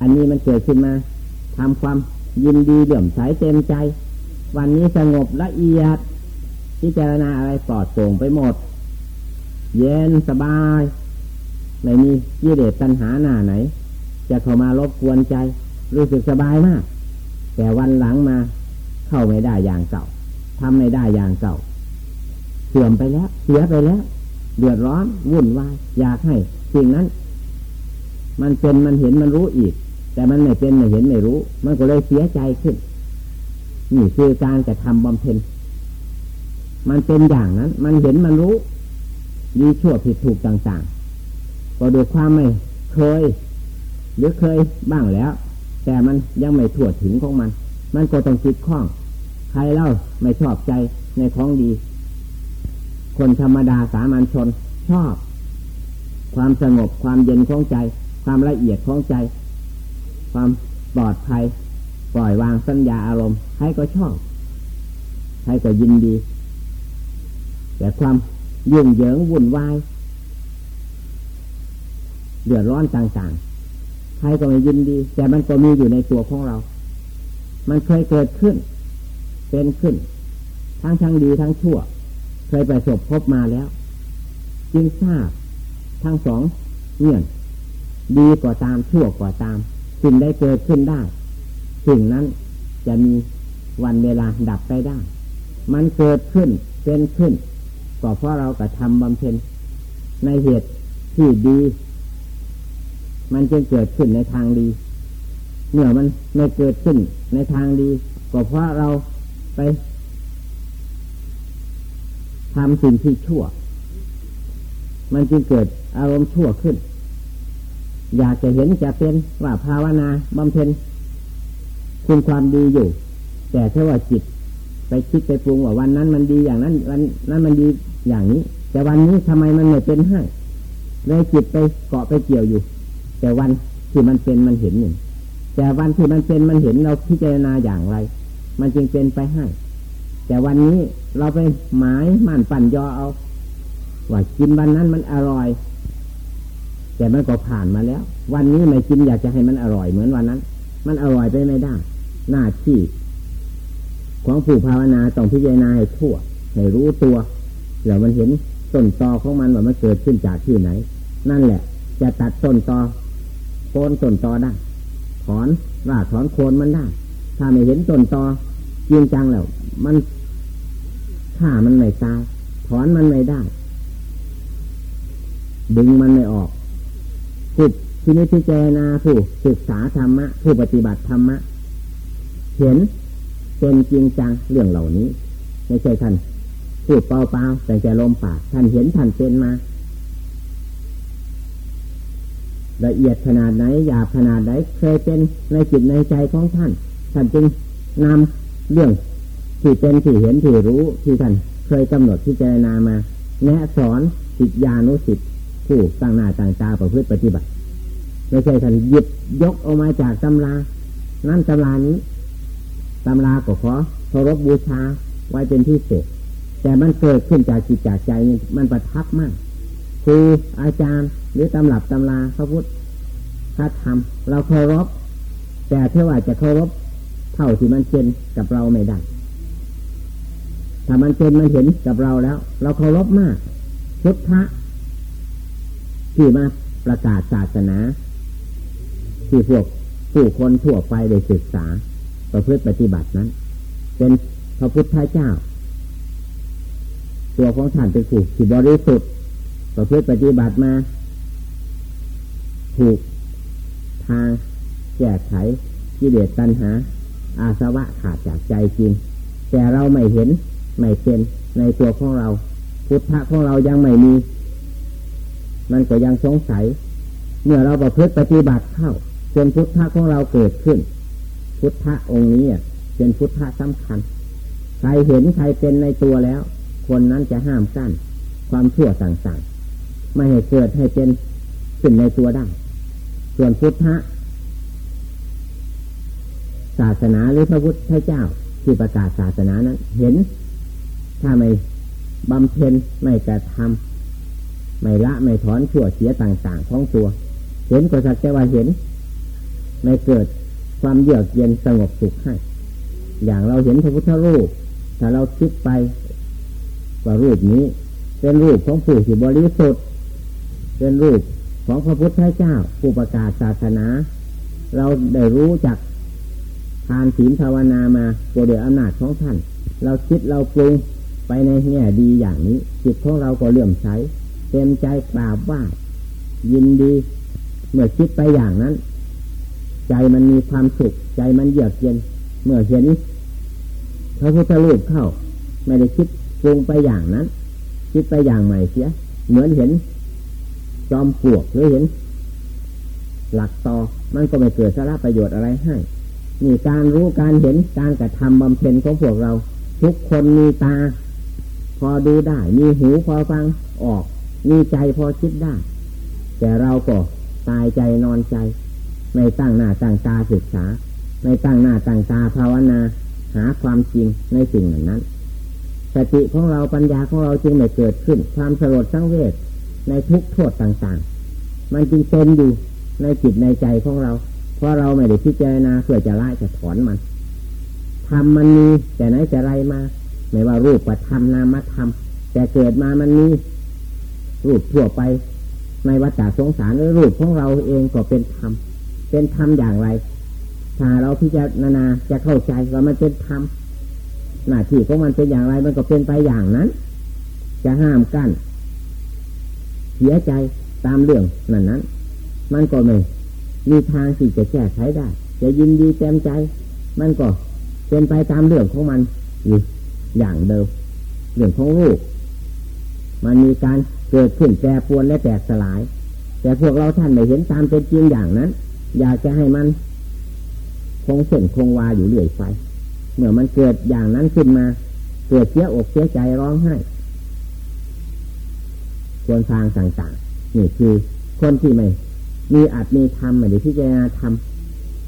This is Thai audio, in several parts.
อันนี้มันเกิดขึ้นมาทำความยินดีเหลื่อมใสเต็มใจ วันนี้สงบละเอียดพิจารณาอะไรปลอดโปร่งไปหมด เย็นสบาย ไม่มีกิเลสตัณหาหน้าไหน จะเข้ามารบกวนใจ รู้สึกสบายมาก แต่วันหลังมาเข้าไม่ได้อย่างเก่าทำไม่ได้อย่างเก่า เสื่อมไปแล้ว เสียไปแล้ว เดือดร้อนวุ่นวายอยากให้สิ่งนั้น มันเป็นมันเห็นมันรู้อีก แต่มันไม่เป็นไม่เห็นไม่รู้ มันก็เลยเสียใจขึ้น นี่คือการกระทำบำเพ็ญ มันเป็นอย่างนั้น มันเห็นมันรู้ดีชั่วผิดถูกต่างๆ ก็ด้วยความไม่เคย หรือเคยบ้างแล้ว แต่มันยังไม่ถั่วถึงของมัน มันก็ต้องจิตข้อง ใครเล่าไม่ชอบใจในของดี คนธรรมดาสามัญชนชอบ ความสงบความเย็นของใจ ความละเอียดของใจ ความปลอดภัย ปล่อยวางสัญญาอารมณ์ใครก็ชอบใครก็ยินดี แต่ความยุ่งเหยิงวุ่นวายเดือดร้อนต่างๆใครก็ไม่ยินดี แต่มันก็มีอยู่ในตัวของเรา มันเคยเกิดขึ้น เป็นขึ้น ทั้งทั้งดีทั้งชั่ว เคยประสบพบมาแล้ว จึงทราบทั้งสองเงื่อน ดีกว่าตามชั่วกว่าตาม สิ่งได้เกิดขึ้นได้ สิ่งนั้นจะมีวันเวลาดับไปได้ มันเกิดขึ้นเป็นขึ้นก็เพราะเรากระทำบำเพ็ญในเหตุที่ดี มันจึงเกิดขึ้นในทางดี เมื่อมันไม่เกิดขึ้นในทางดี ก็เพราะเราไปทำสิ่งที่ชั่ว มันจึงเกิดอารมณ์ชั่วขึ้น อยากจะเห็นจะเป็นว่าภาวนาบำเพ็ญคุณความดีอยู่ แต่ถ้าว่าจิต ไปคิดไปปรุงว่าวันนั้นมันดีอย่างนั้น วันนั้นมันดีอย่างนี้ แต่วันนี้ทำไมมันไม่เป็นให้เลยจิตไปเกาะไปเกี่ยวอยู่ แต่วันที่มันเป็นมันเห็นอยู่แต่วันที่มันเป็นมันเห็นเราพิจารณาอย่างไร มันจึงเป็นไปให้ แต่วันนี้เราไปหมายมั่นปั่นยอเอาว่ากินวันนั้นมันอร่อย แต่มันก็ผ่านมาแล้ว วันนี้ไม่กินอยากจะให้มันอร่อยเหมือนวันนั้น มันอร่อยไปไม่ได้ หน้าที่ ของผู้ภาวนาต้องพิจารณาให้ทั่วให้รู้ตัวแล้วมันเห็นต้นตอของมันว่ามันเกิดขึ้นจากที่ไหน นั่นแหละ จะตัดต้นตอโคนต้นตอได้ ถอนราถอนโคนมันได้ ถ้าไม่เห็นต้นตอจริงจังแล้ว มันฆ่ามันไม่ตาย ถอนมันไม่ได้ ดึงมันไม่ออก ผู้ที่นิพพิจารณาผู้ศึกษาธรรมะ ผู้ปฏิบัติธรรมะ เห็นเป็นจริงจังเรื่องเหล่านี้ ไม่ใช่ท่านพูดเปล่าๆแต่จะลมปากท่านเห็นท่านเป็นมา ละเอียดขนาดไหนหยาบขนาดไหนเคยเป็นในจิตในใจของท่าน ท่านจึงนำเรื่องที่เป็นที่เห็นที่รู้ที่ท่านเคยกำหนดที่เจรนามาแนะสอนสิทธานุสิทธิ ผู้ตั้งหน้าต่างตาประพฤติปฏิบัติ ไม่ใช่ท่านหยิบยกออกมาจากตำรา นั่นตำรานี้ตำราก็ขอเคารพบูชาไว้เป็นที่เศษแต่มันเกิดขึ้นจากจิตจากใจมันประทับมากคืออาจารย์หรือตำรับตำราพระพุทธพระธรรม เราเคารพแต่เท่าว่าจะเคารพเท่าที่มันเป็นกับเราไม่ได้ถ้ามันเป็นมันเห็นกับเราแล้ว เราเคารพมากพุทธะ ที่มาประกาศศาสนา ที่พวกผู้คนทั่วไปได้ศึกษา ประพฤติปฏิบัตินั้น เป็นพระพุทธเจ้า ตัวของท่านเป็นผู้ที่บริสุทธิ์ประพฤติปฏิบัติมาถูกทางแก้ไขกิเลสตัณหา อาสวะขาดจากใจจริง แต่เราไม่เห็น ไม่เป็นในตัวของเรา พุทธะของเรายังไม่มี มันก็ยังสงสัย เมื่อเราประพฤติปฏิบัติเข้าจนพุทธะของเราเกิดขึ้น พุทธะองค์นี้เป็นพุทธะสำคัญ ใครเห็นใครเป็นในตัวแล้ว คนนั้นจะห้ามกั้นความชั่วต่างๆ ไม่ให้เกิดให้เป็นสิ่งในตัวได้ ส่วนพุทธะศาสนาหรือพระพุทธเจ้าที่ประกาศศาสนานั้น เห็นถ้าไม่บำเพ็ญไม่กระทำ ไม่ละไม่ถอนชั่วเสียต่างๆของตัว เห็นก็สักแต่ว่าเห็น ไม่เกิดความเยือกเย็นสงบสุขให้ อย่างเราเห็นพระพุทธรูป ถ้าเราคิดไปว่ารูปนี้ เป็นรูปของผู้ที่บริสุทธิ์เป็นรูปของพระพุทธเจ้า ผู้ประกาศศาสนา เราได้รู้จักทานศีลภาวนามาโปรเดอำนาจของท่าน เราคิดเราปรุงไปในแง่ดีอย่างนี้ จิตของเราก็เลื่อมใส เต็มใจกราบไหว้ยินดี เมื่อคิดไปอย่างนั้น ใจมันมีความสุข ใจมันเยือกเย็น เมื่อเห็นพระพุทธรูปเข้า ไม่ได้คิดปรุงไปอย่างนั้น คิดไปอย่างใหม่เสีย เหมือนเห็น จอมปลวกหรือเห็น หลักต่อมันก็ไม่เกิดสาระประโยชน์อะไรให้มีการรู้การเห็นการกระทำบำเพ็ญของพวกเรา ทุกคนมีตา พอดูได้ มีหูพอฟังออก มีใจพอคิดได้ แต่เราก็ตายใจนอนใจ ไม่ตั้งหน้าตั้งตาศึกษา ไม่ตั้งหน้าตั้งตาภาวนา หาความจริงในสิ่งเหล่านั้นสติของเราปัญญาของเราจึงไม่เกิดขึ้น ความสลดสังเวชในทุกโทษต่างๆ มันจึงเป็นอยู่ในจิตในใจของเรา เพราะเราไม่ได้พิจารณาเพื่อจะละจะถอนมันทำมันมีแต่ไหนแต่ไรมา ไม่ว่ารูปประธรรมนามธรรมแต่เกิดมามันมี รูปทั่วไปในวัฏสงสารหรือรูปของเราเองก็เป็นธรรมเป็นธรรมอย่างไร ถ้าเราพิจารณาจะเข้าใจว่ามันเป็นธรรมหน้าที่ของมันเป็นอย่างไรมันก็เป็นไปอย่างนั้น จะห้ามกัน้นเสียใจตามเรื่องนั้นนั้น มันก็ไม่มีทางที่จะแก้ไขได้ จะยินดีเต็มใจ มันก็เป็นไปตามเรื่องของมันอยู่อย่างเดิมเรื่องของรูปมันมีการ เกิดขึ้นแปรปวนและแตกสลาย แต่พวกเราท่านไม่เห็นตามเป็นจริงอย่างนั้น อยากจะให้มัน คงเส้นคงวาอยู่เรื่อยไปเมื่อมันเกิดอย่างนั้นขึ้นมา เกิดเสียอกเสียใจร้องไห้ควรทางต่างๆนี่คือคนที่ไม่ มีอาจมีธรรมไม่ได้พิจารณาธรรม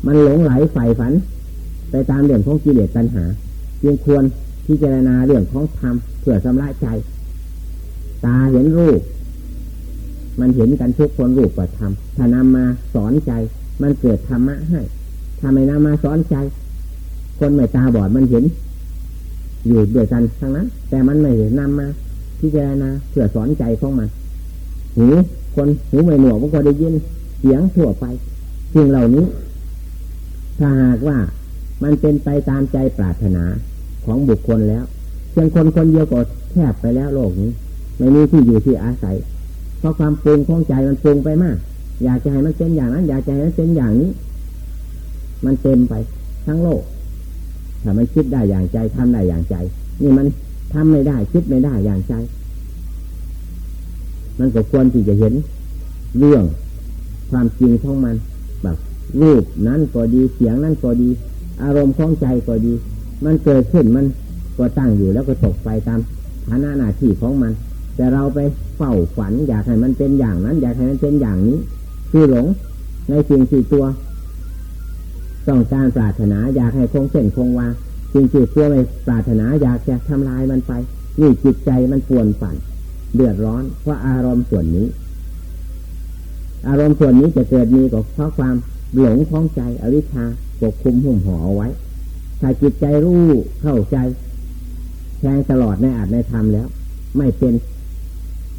มันหลงไหลใฝ่ฝัน ไปตามเรื่องของกิเลสตัณหาจึงควรพิจารณาเรื่องของธรรมเพื่อสำระใจ ตาเห็นรูป มันเห็นกันทุกคนรูปกับธรรมถ้านำมาสอนใจ มันเกิดธรรมะให้ถ้าไม่นำมาสอนใจ คนไม่ตาบอดมันเห็น อยู่ด้วยกันทั้งนั้น แต่มันไม่นำมาพิจารณาเพื่อสอนใจของมันหูคนหูไม่หนวกมันก็ได้ยินเสียงทั่วไปสิ่งเหล่านี้ ถ้าหากว่ามันเป็นไปตามใจปรารถนาของบุคคลแล้วเพียงคนคนเดียวก็แทบไปแล้วโลกนี้ ไม่มีที่อยู่ที่อาศัย เพราะความปรุงของใจมันปรุงไปมาก อยากจะให้มันเป็นอย่างนั้น อยากจะให้มันเป็นอย่างนี้ มันเต็มไปทั้งโลก ถ้ามันคิดได้อย่างใจทำได้อย่างใจ นี่มันทำไม่ได้คิดไม่ได้อย่างใจ มันก็ควรที่จะเห็นเรื่องความจริงของมันแบบรูปนั้นก็ดีเสียงนั้นก็ดี อารมณ์ของใจก็ดี มันเกิดขึ้นมันก็ตั้งอยู่แล้วก็ตกไปตามฐานะหน้าที่ของมัน แต่เราไปเฝ้าฝัน อยากให้มันเป็นอย่างนั้น อยากให้มันเป็นอย่างนี้ คือหลงในสิ่งที่ตัว ต้องการปรารถนาอยากให้คงเส้นคงวาสิ่งที่ตัวไปปรารถนาอยากจะทำลายมันไปนี่จิตใจมันปวนฝันเดือดร้อนเพราะอารมณ์ส่วนนี้ อารมณ์ส่วนนี้จะเกิดมีก็เพราะความหลงคล้องใจอวิชชาปกคุมหุ่มห่อเอาไว้ ถ้าจิตใจรู้เข้าใจแทงตลอดในอาจในธรรมแล้ว ไม่เป็น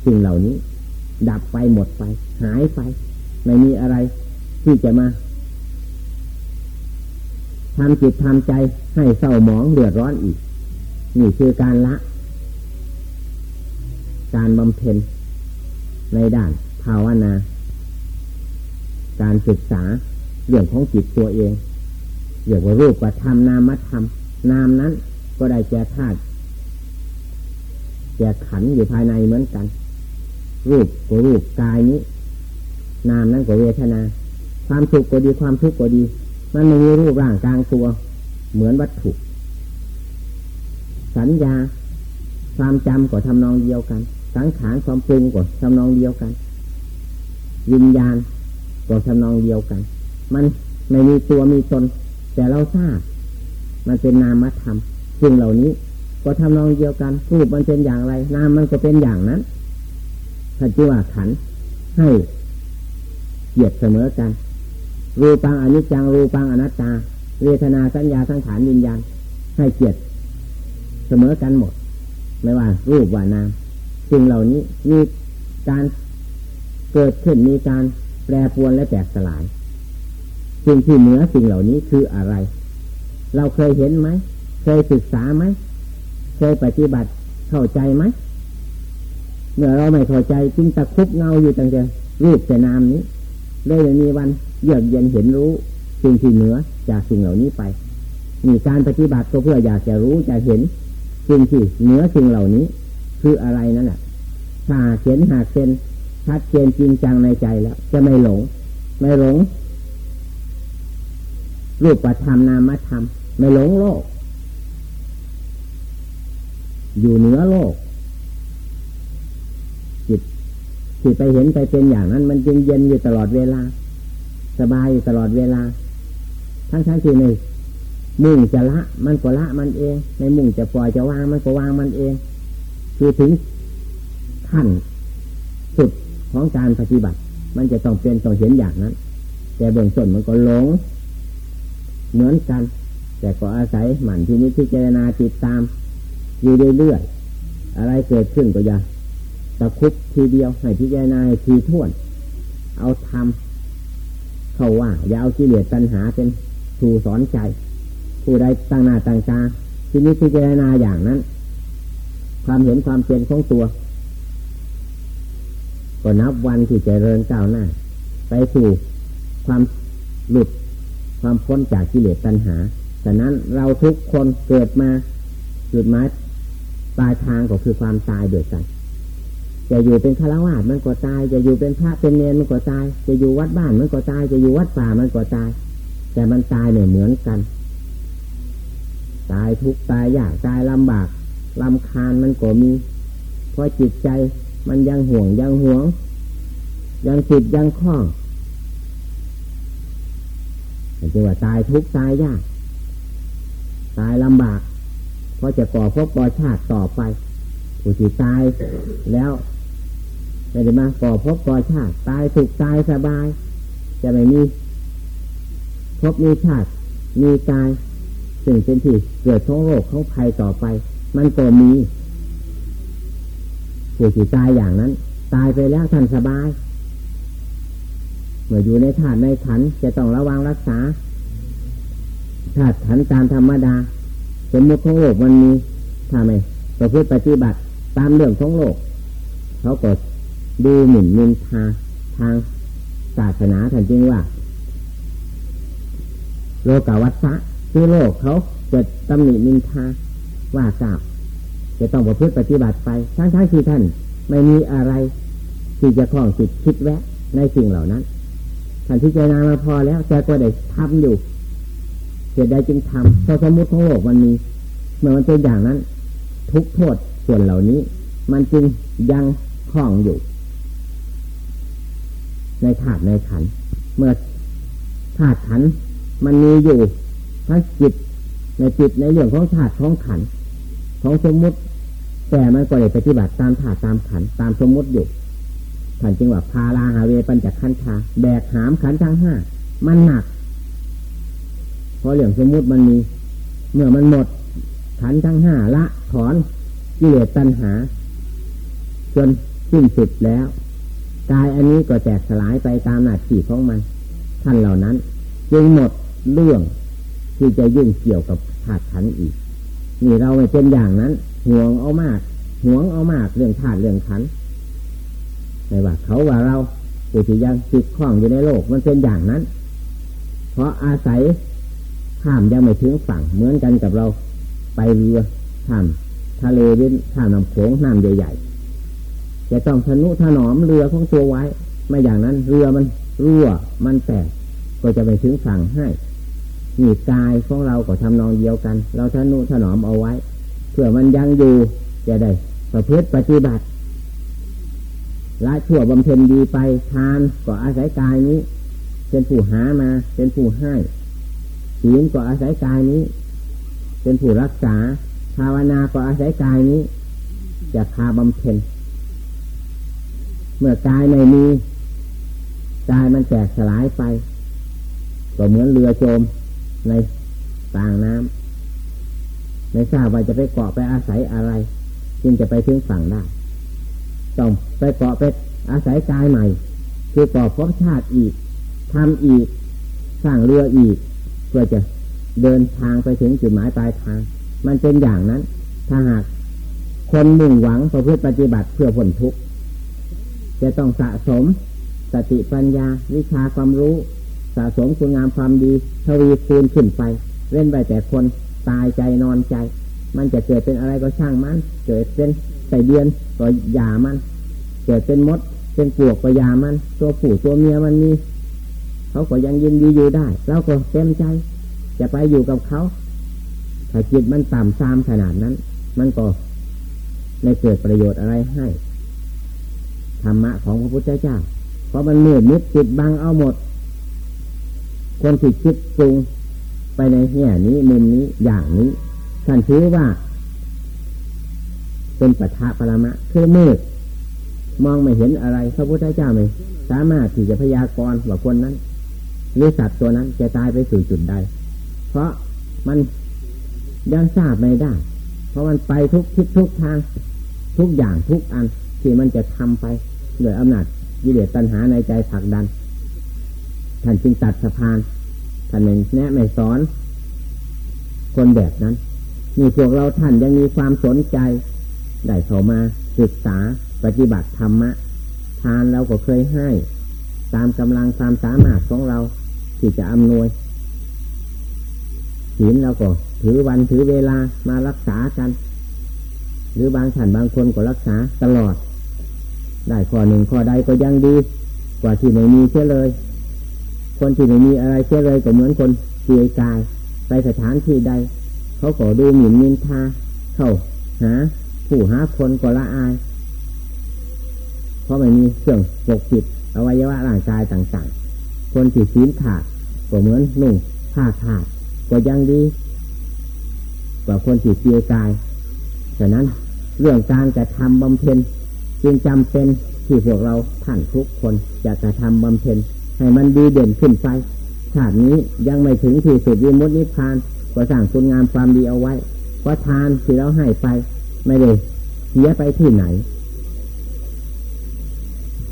สิ่งเหล่านี้ ดับไปหมดไป หายไป ไม่มีอะไรที่จะมาทำจิตทำใจให้เศร้าหมองเดือดร้อนอีก นี่คือการละ การบำเพ็ญในด้านภาวนา การศึกษาเรื่องของจิตตัวเองเรียกว่ารูปว่าธรรมนามธรรมนามนั้น ก็ได้แก่ธาตุแก่ขันอยู่ภายในเหมือนกัน รูปก็รูปกายนี้ นามนั้นก็เวทนา ความสุขก็ดีความทุกข์ก็ดี มันไม่มีรูปร่างกลางตัว เหมือนวัตถุ สัญญา ความจำก็ทำนองเดียวกัน สังขารความปรุงก็ทำนองเดียวกัน วิญญาณก็ทำนองเดียวกัน มันไม่มีตัวมีตน แต่เราทราบ มันเป็นนามธรรมสิ่งเหล่านี้ ก็ทำนองเดียวกันรูปมันเป็นอย่างไร นามมันก็เป็นอย่างนั้น ถ้าจีว่าขันให้เหยียดเสมอกัน รูปังอนิจจังรูปังอนัตตา เวทนาสัญญาสังขารวิญญาณให้เกียรติเสมอกันหมด ไม่ว่ารูปว่านามสิ่งเหล่านี้มีการเกิดขึ้นมีการแปรปรวนและแตกสลาย สิ่งที่เหนือสิ่งเหล่านี้คืออะไร เราเคยเห็นไหม เคยศึกษาไหม เคยปฏิบัติเข้าใจไหม เมื่อเราไม่เข้าใจจึงตะคุบเงาอยู่ตั้งแต่รูปแต่นามนี้เลยมีวันเยือกเย็นเห็นรู้สิ่งที่เหนือจากสิ่งเหล่านี้ไปมีการปฏิบัติก็เพื่ออยากจะรู้จะเห็นสิ่งที่เหนือสิ่งเหล่านี้ คืออะไรนั่นแหละถ้าเห็นหากเป็นชัดเจนจริงจังในใจแล้ว จะไม่หลง ไม่หลง รูปธรรมนามธรรม ไม่หลงโลก อยู่เหนือโลก จิต ที่ไปเห็นไปเป็นอย่างนั้น มันจึงเย็นอยู่ตลอดเวลา สบายอยู่ตลอดเวลา ทั้งทั้งที่ในมุ่งจะละ มันก็ละมันเอง ในมุ่งจะปล่อยจะวางมันก็วางมันเอง คือถึงขั้นสุดของการปฏิบัติ มันจะต้องเป็นต้องเห็นอย่างนั้น แต่เบื้องต้นมันก็หลง เหมือนกัน แต่ก็อาศัยหมั่นที่นี้ที่เจรณาติดตามอยู่เรื่อยๆอะไรเกิดขึ้นก็อย่า ตะคุบทีเดียวให้พิจารณาทีท่วน เอาทำเขาว่า อย่าเอากิเลสตัณหาเป็นครูสอนใจ ผู้ใดตั้งหน้าตั้งตาทีนี้พิจารณาอย่างนั้น ความเห็นความเป็นของตัวก็นับวันที่จเจริญก้าวหน้า ไปสู่ความหลุดความพ้นจากกิเลสตัณหาฉะนั้นเราทุกคนเกิดมาจุดหมายปลายทางก็คือความตายโดยกัน จะอยู่เป็นฆราวาสมันก็ตาย จะอยู่เป็นพระเป็นเนรมันก็ตาย จะอยู่วัดบ้านมันก็ตาย จะอยู่วัดป่ามันก็ตาย แต่มันตายเนี่ยเหมือนกัน ตายทุกตายยากตายลำบากลำคาญมันก็มี เพราะจิตใจมันยังห่วงยังห่วง ยังติดยังคล้องจึงว่าตายทุกตายยาก ตายลำบาก เพราะจะก่อพบก่อชาติต่อไปผู้ที่ตายแล้ว ไม่ได้มาก่อพบก่อชาติ ตายสุขตายสบาย จะไม่มีพบมีชาติ มีตายสิ่งเป็นที่เกิดท้องโรคของภัยต่อไป มันก็มีผู้ที่ตายอย่างนั้น ตายไปแล้วท่านสบาย เมื่ออยู่ในธาตุในขันจะต้องระวังรักษาธาตุขันตามธรรมดา สมมติของโลกมันมีถ้าไม่ประพฤติปฏิบัติตามเรื่องของโลกเขาก็ ดูหมิ่นมินทาทางศาสนาท่านจริงว่า โลกาวัฏฏะคือโลกเขาจะตำหนิมินทาว่ากล่าวจะต้องประพฤติปฏิบัติไปทั้งทั้งที่ท่าน ไม่มีอะไรที่จะคล้องจิตคิดแวะในสิ่งเหล่านั้นท่านที่เจนามาพอแล้วแต่ก็ได้ทำอยู่เหตุใดจึงทำเพราะสมมติของโลกมันมีเมื่อมันเป็นอย่างนั้น ทุกโทษส่วนเหล่านี้ มันจึงยังคล้องอยู่ ในถาดในขัน เมื่อถาดขันมันมีอยู่ทั้งจิตในจิตในเรื่องของถาดของขันของสมมุติ แต่มันก็เลยปฏิบัติตามถาดตามขันตามสมมุติอยู่ท่านจึงว่าพาลาหาเวปัญจขันธาแบกหามขันทั้งห้ามันหนักเพราะเรื่องสมมุติมันมีเมื่อมันหมดขันทั้งห้าละถอนกิเลสตัณหา จนสิ้นสุดแล้ว กายอันนี้ก็แตกสลายไปตามหน้าที่ของมัน ท่านเหล่านั้น จึงหมดเรื่องที่จะยุ่งเกี่ยวกับธาตุขันอีก นี่เราไม่เป็นอย่างนั้นห่วงเอามากห่วงเอามากเรื่องธาตุเรื่องขันไม่ว่าเขาว่าเราผู้ที่ยังติดข้องอยู่ในโลกมันเป็นอย่างนั้น เพราะอาศัยข้ามยังไม่ถึงฝั่งเหมือนกันกับเราไปเรือข้ามทะเลวินข้ามน้ำโขงน้ำใหญ่ๆ จะต้องทนุถนอมเรือของตัวไว้ ไม่อย่างนั้นเรือมันรั่วมันแตกก็จะไปถึงฝั่งให้นี่กายของเราก็ทำนองเดียวกัน เราทนุถนอมเอาไว้เพื่อมันยังอยู่จะได้ประพฤติปฏิบัติละชั่วบำเพ็ญดีไปทานก็อาศัยกายนี้ เป็นผู้หามา เป็นผู้ให้ศีลก็อาศัยกายนี้ เป็นผู้รักษาภาวนาก็อาศัยกายนี้จะพาบำเพ็ญ มื่อกายไม่มีกายมันแตกสลายไป ก็เหมือนเรือโจมในต่างน้ำไม่ทราบว่าจะไปเกาะไปอาศัยอะไรจึงจะไปถึงฝั่งได้ ต้องไปเกาะไปอาศัยกายใหม่ คือก่อพบชาติอีกทำอีก สร้างเรืออีก เพื่อจะเดินทางไปถึงจุดหมายปลายทาง มันเป็นอย่างนั้น ถ้าหากคนมุ่งหวังประพฤติปฏิบัติเพื่อผลทุกข์ จะต้องสะสมสติปัญญาวิชาความรู้สะสมคุณงามความดีทวีคูณขึ้นไปเล่นไปแต่คนตายใจนอนใจ มันจะเกิดเป็นอะไรก็ช่างมัน เกิดเป็นใส่เดือนก็ยามัน เกิดเป็นมด เป็นปวกก็ยามัน ตัวผู้ตัวเมียมันมีเขาก็ยังยินดีอยู่ได้เราก็เต็มใจ จะไปอยู่กับเขาถ้าจิตมันต่ำซามขนาดนั้น มันก็ไม่เกิดประโยชน์อะไรให้ ธรรมะของพระพุทธเจ้า เพราะมันมืดมิดจิตบังเอาหมด คนที่คิดปรุงไปในแง่นี้มุมนี้อย่างนี้ท่านถือว่า เป็นปัทะปรมะคือมืดมองไม่เห็นอะไร พระพุทธเจ้าไม่สามารถที่จะพยากรณ์ว่าคนนั้นหรือสัตว์ตัวนั้นจะตายไปสู่จุดใด เพราะมันยังทราบไม่ได้ เพราะมันไปทุกทิศทุกทาง ทุกอย่างทุกอันที่มันจะทำไป โดยอำนาจยิเลสตัณหาในใจผลักดัน ท่านจึงตัดสะพานท่านไม่งแนะไม่สอน คนแบบนั้นมีพวกเราท่านยังมีความสนใจ ได้เข้ามาศึกษาปฏิบัติธรรมะ ทานเราก็เคยให้ ตามกำลังความสามารถของเราที่จะอำนวยศีลเราก็ถือวันถือเวลามารักษากัน หรือบางท่านบางคนก็รักษาตลอด ได้ข้อหนึ่งข้อใดก็ยังดี กว่าที่ไม่มีเช่เลย คนที่ไม่มีอะไรเช่เลยก็เหมือนคนเสียกายไปสถานที่ใด เขาก็ดูหมิ่นมินทาเข้าหาผู้หาคนก็ละอาย เพราะไม่มีเครื่องปกปิดอวัยวะร่างกายต่างๆ คนที่ศีลขาดก็เหมือนนุ่งผ้าขาดก็ยังดี กว่าคนที่เสียกายฉะนั้นเรื่องการกระทำบำเพ็ญ จึงจำเป็นที่พวกเราท่านทุกคนจะกระทำบำเพ็ญให้มันดีเด่นขึ้นไปชาตินี้ยังไม่ถึงที่สุดวิมุตตินิพพานก็สร้างคุณงามความดีเอาไว้เพราะทานที่เราให้ไป ไม่ได้เสียไปที่ไหน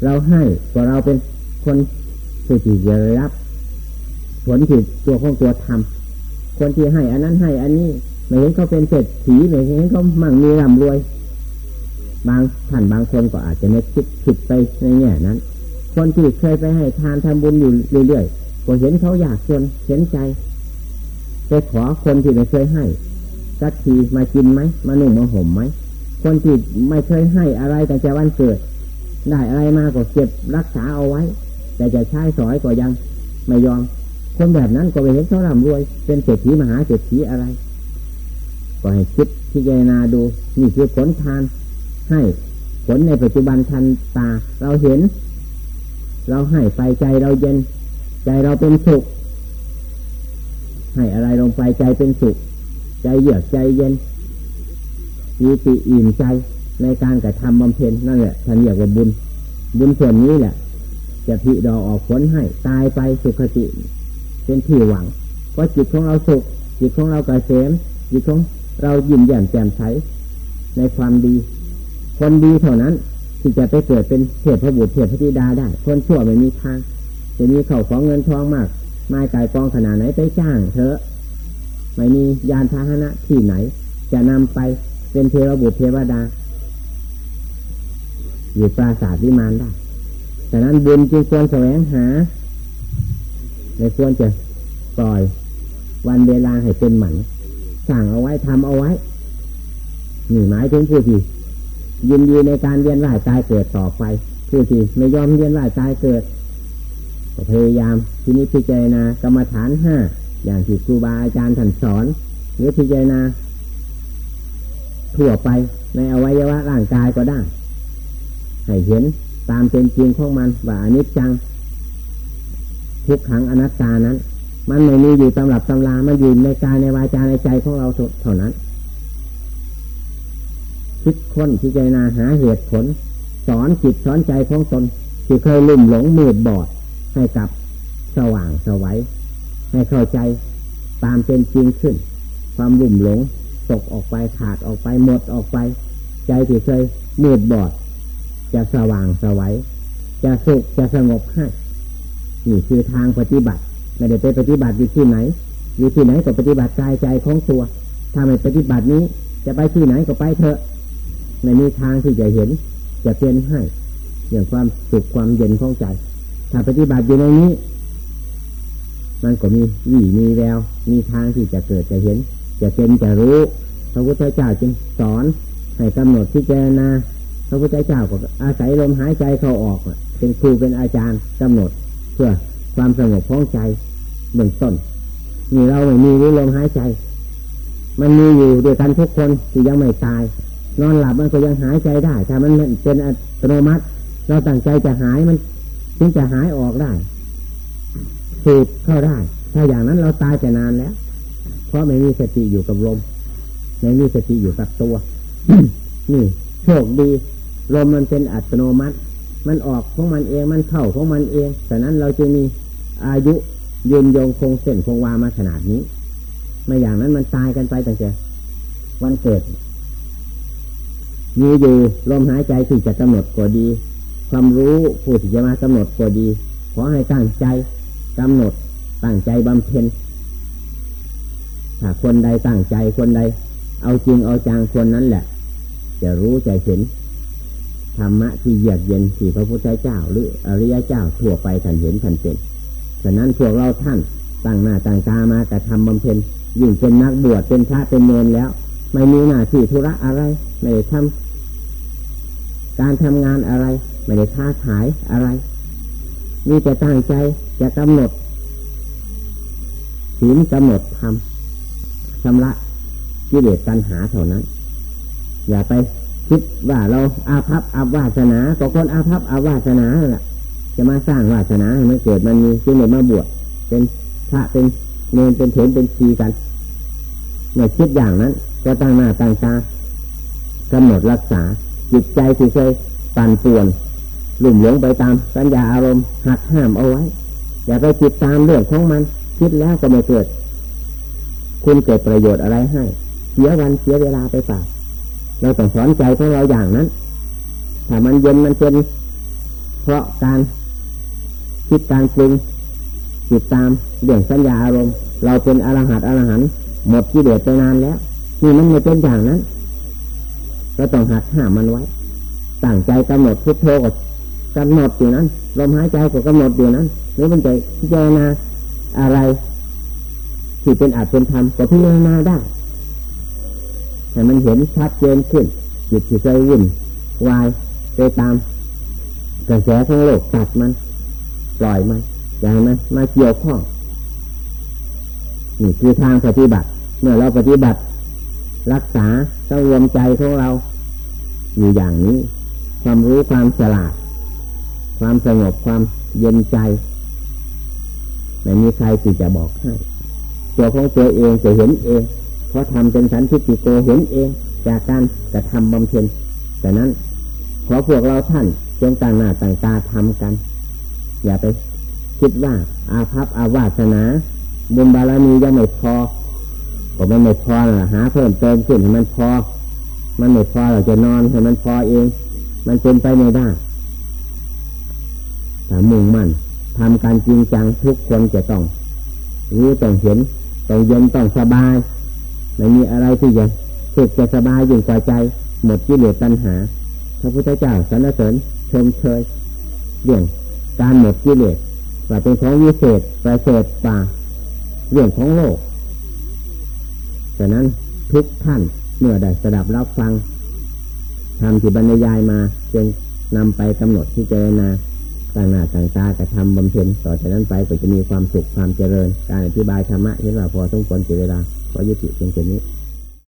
เราให้ก็เราเป็นคนที่จะรับ ผลที่ตัวของตัวทำคนที่ให้อันนั้นให้อันนี้ไม่เห็นเขาเป็นเศรษฐีไม่เห็นเขามั่งมีร่ำรวย บางท่านบางคนก็อาจจะไม่คิดผิดไปในแง่นั้น คนที่เคยไปให้ทานทำบุญอยู่เรื่อยๆก็เห็นเขาอยากชวนเห็นใจไปขอคนที่ไม่เคยให้สักทีมากินไหมมาหนุ่มมาห่มไหมคนที่ไม่เคยให้อะไรแต่จะวันเกิด ได้อะไรมาก็เก็บรักษาเอาไว้ แต่จะใช้สอยก็ยังไม่ยอม คนแบบนั้นก็ไปเห็นเขาร่ำรวย เป็นเศรษฐีมหาเศรษฐีอะไร ก็ให้คิดพิจารณาดูนี่คือผลทาน ให้ผลในปัจจุบันทันตาเราเห็น เราให้ไปใจเราเย็น ใจเราเป็นสุข ให้อะไรลงไปใจเป็นสุข ใจเยือกใจเย็นมีติอิ่มใจในการกระทำบำเพ็ญนั่นแหละท่านเรียกว่าบุญ บุญส่วนนี้แหละ จะพิดอออกผลให้ตายไปสุขติเป็นที่หวังเพราะจิตของเราสุขจิตของเรากเกษมจิตของเรายิ้มแย้มแจ่มใสในความดี คนดีเท่านั้น ที่จะไปเกิดเป็นเทพบุตรเทพธิดาได้ คนชั่วไม่มีทาง จะมีเข่าของเงินทองมากไม้ไก่กองขนาดไหนไปจ้างเถอะไม่มียานพาหนะที่ไหน จะนำไปเป็นเทพบุตรเทวดา อยู่ปราสาทวิมานได้แต่นั้นบุญจึงควรแสวงหาในควรจะปล่อยวันเวลาให้เป็นหมันสั่งเอาไว้ทำเอาไว้นี่หมายถึงผู้ที่ ยินดีในการเรียนร่ายตายเกิดต่อไปผู้ที่ไม่ยอมเรียนร่ายตายเกิดพยายามที่นี้พิจารณากรรมฐานห้าอย่างที่ครูบาอาจารย์ท่านสอน หรือพิจารณาทั่วไปในอวัยวะร่างกายก็ได้ ให้เห็นตามเป็นจริงของมันว่าอนิจจัง ทุกขังอนัตตานั้น มันไม่มีอยู่ตำรับตำรามันอยู่ในกายในวาจาในใจของเราเท่านั้น คิดค้นพิจารณาหาเหตุผล สอนจิตสอนใจของตนที่เคยลุ่มหลงมืดบอดให้กับสว่างสวัยให้เข้าใจตามเป็นจริงขึ้น ความลุ่มหลงตกออกไปขาดออกไปหมดออกไป ใจที่เคยมืดบอด จะสว่างสวัยจะสุขจะสงบให้นี่คือทางปฏิบัติไม่ได้ไปปฏิบัติอยู่ที่ไหน อยู่ที่ไหนก็ปฏิบัติกายใจของตัว ถ้าไม่ปฏิบัตินี้ จะไปที่ไหนก็ไปเถอะ ไม่มีทางที่จะเห็น จะเป็นให้อย่างความสุขความเย็นของใจ ถ้าปฏิบัติอยู่ในนี้ มันก็มีวี่มีแวว มีทางที่จะเกิดจะเห็น จะเป็นจะรู้ พระพุทธเจ้าจึงสอนให้กำหนดที่เจนาพระพุทธเจ้าก็อาศัยลมหายใจเข้าออกเป็นครูเป็นอาจารย์กำหนดเพื่อความสงบของใจเบื้องต้นนี่เราไม่มีลมหายใจ มันมีอยู่ด้วยกันทุกคนที่ยังไม่ตาย นอนหลับมันก็ยังหายใจได้ถ้ามันเป็นอัตโนมัติ เราตั้งใจจะหายมันถึงจะหายออกได้สูดเข้าได้ ถ้าอย่างนั้นเราตายจะนานแล้ว เพราะไม่มีสติอยู่กับลม ไม่มีสติอยู่กับตัว นี่โชคดี ลมมันเป็นอัตโนมัติ มันออกของมันเอง มันเข้าของมันเองแต่นั้นเราจะมีอายุยืนยงคงเส้นคงวามาขนาดนี้ ไม่อย่างนั้นมันตายกันไปตั้งแต่วันเกิด มีอยู่ลมหายใจที่จะกำหนดก็ดี ความรู้ผู้ที่จะมากำหนดก็ดี ขอให้ตั้งใจกำหนดตั้งใจบำเพ็ญถ้าคนใดตั้งใจคนใด เอาจริงเอาจังคนนั้นแหละ จะรู้ใจเห็นธรรมะที่เยือกเย็นที่พระพุทธเจ้า หรืออริยเจ้าทั่วไปท่านเห็นท่านเป็นฉะนั้นพวกเราท่านตั้งหน้าตั้งตามาแต่ทำบำเพ็ญยิ่งเป็นนักบวชเป็นพระเป็นเนรแล้ว ไม่มีหน้าที่ธุระอะไร ไม่ได้ทำการทำงานอะไร ไม่ได้ค้าขายอะไร มีแต่ตั้งใจจะกำหนดศีลกำหนดทำชำระกิเลสตัณหาเท่านั้น อย่าไปคิดว่าเราอาภัพอาวาสนาก็คนอาภัพอาวาสนาแหละจะมาสร้างวาสนาให้มันเกิดมันมีจึงเลยมาบวชเป็นพระเป็นเนรเป็นเถรเป็นชีกันเมื่อคิดอย่างนั้น ก็ตั้งหน้าตั้งตากำหนดรักษา จิตใจที่เคยปั่นป่วนหลุ่มหลงไปตามสัญญาอารมณ์หักห้ามเอาไว้ อย่าไปติดตามเรื่องของมัน คิดแล้วก็ไม่เกิด คุณเกิดประโยชน์อะไรให้ เสียวันเสียเวลาไปเปล่าเราต้องสอนใจของเราอย่างนั้น ถ้ามันเย็นมันเป็น เพราะการคิดการปรุงติดตามเรื่องสัญญาอารมณ์ เราเป็นอรหัตอรหันหมดกิเลสไปนานแล้ว นี่มันไม่เป็นอย่างนั้นก็ต้องหักห้ามมันไว้ตั้งใจกำหนดพุทโธกกำหนดอยู่นั้นลมหายใจก็กำหนดอยู่นั้นหรือมันจะพิจารณาอะไร ที่เป็นอาจเป็นธรรมก็พิจารณาได้แต่มันเห็นชัดเจนขึ้นจิตที่ใจวุ่นวายไปตามกระแสของโลกตัดมัน ปล่อยมันอย่างนั้นมาเกี่ยวข้องนี่คือทางปฏิบัติ เมื่อเราปฏิบัติ รักษาต้องรวมใจของเรา อยู่อย่างนี้ ความรู้ความฉลาด ความสงบความเย็นใจไม่มีใครที่จะบอกให้ตัวของตัวเองจะเห็นเอง เพราะทำเป็นสันทิฏฐิโกเห็นเอง จากการกระทำบำเพ็ญแต่นั้นขอพวกเราท่านจงต่างหน้าต่างตาทำกัน อย่าไปคิดว่าอาภัพอาวาสนาบุญบารมียังไม่พอ ก็มันไม่พอละหาเพิ่มเติมขึ้นให้มันพอ มันไม่พอเราจะนอนให้มันพอเอง มันเป็นไปไม่ได้ถ้ามุ่งมั่นทำการจริงจังทุกคนจะต้องรู้ต้องเห็นต้องเย็นต้องสบายไม่มีอะไรที่จะสุขจะสบายยิ่งกว่าใจ หมดกิเลสตัณหาพระพุทธเจ้าสรรเสริญชมเชยเรื่องการหมดกิเลสว่าเป็นของวิเศษประเสริฐป่าเรื่องของโลก ฉะนั้นทุกท่านเมื่อได้สดับรับฟังทำที่บรรยายมาจึงนำไปกำหนดที่เจนาต่างหน้าต่างตากระทำบำเพ็ญต่อจากนั้นไปก็จะมีความสุขความเจริญ การอธิบายธรรมะเห็นว่าพอสมควรเสียเวลาขอยุติเพียงแค่นี้